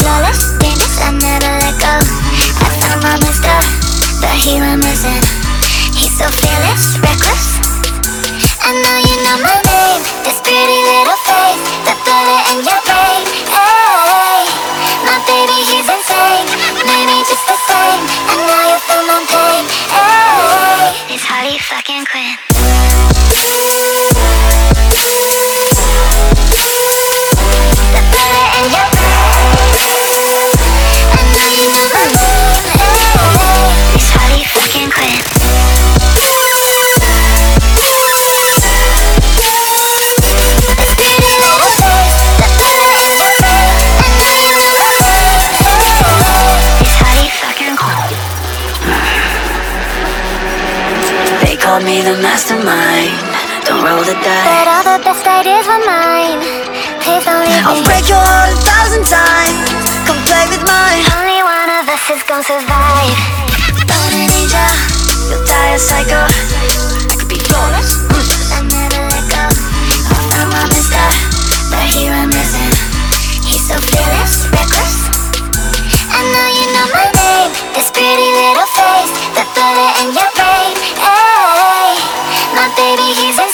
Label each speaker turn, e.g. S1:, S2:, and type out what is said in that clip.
S1: flawless, dangerous, I never let go. I found my master, but he went missing. He's so fearless, reckless. I know you know my name. This pretty little face The bullet in your brain. Hey, my baby, he's insane. Maybe just the same. And now you feel my pain. Hey, it's Harley fucking Quinn
S2: call me the mastermind. Don't roll the dice.
S1: But all the best ideas were mine. Please don't leave
S2: I'll break your heart a thousand times. Come play with mine.
S1: Only one of us is gonna survive. your face, the
S2: bullet in your brain. Hey, my baby, he's insane.